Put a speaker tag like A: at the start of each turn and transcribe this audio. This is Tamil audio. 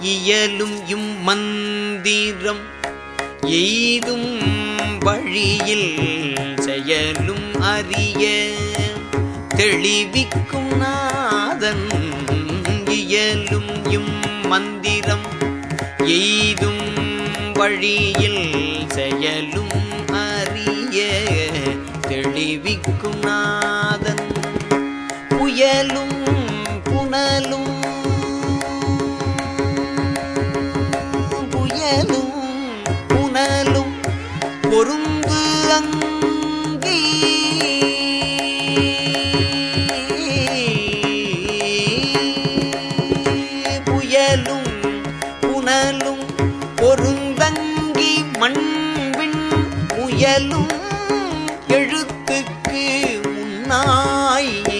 A: இயலும் இம் மந்திரம். எய்தும் வழியில் செயலும் அறிய. தெளிவிக்கும் நாதன் இயலும் இம் மந்திரம். எய்தும் வழியில் செயலும் அறிய. தெளிவிக்கும் நாதன். புயலும் புனலும் பொருந்து அங்கி. புயலும் புனலும் பொருந்தங்கி மண்பின் முயலும் எழுத்துக்கு முன்னாயே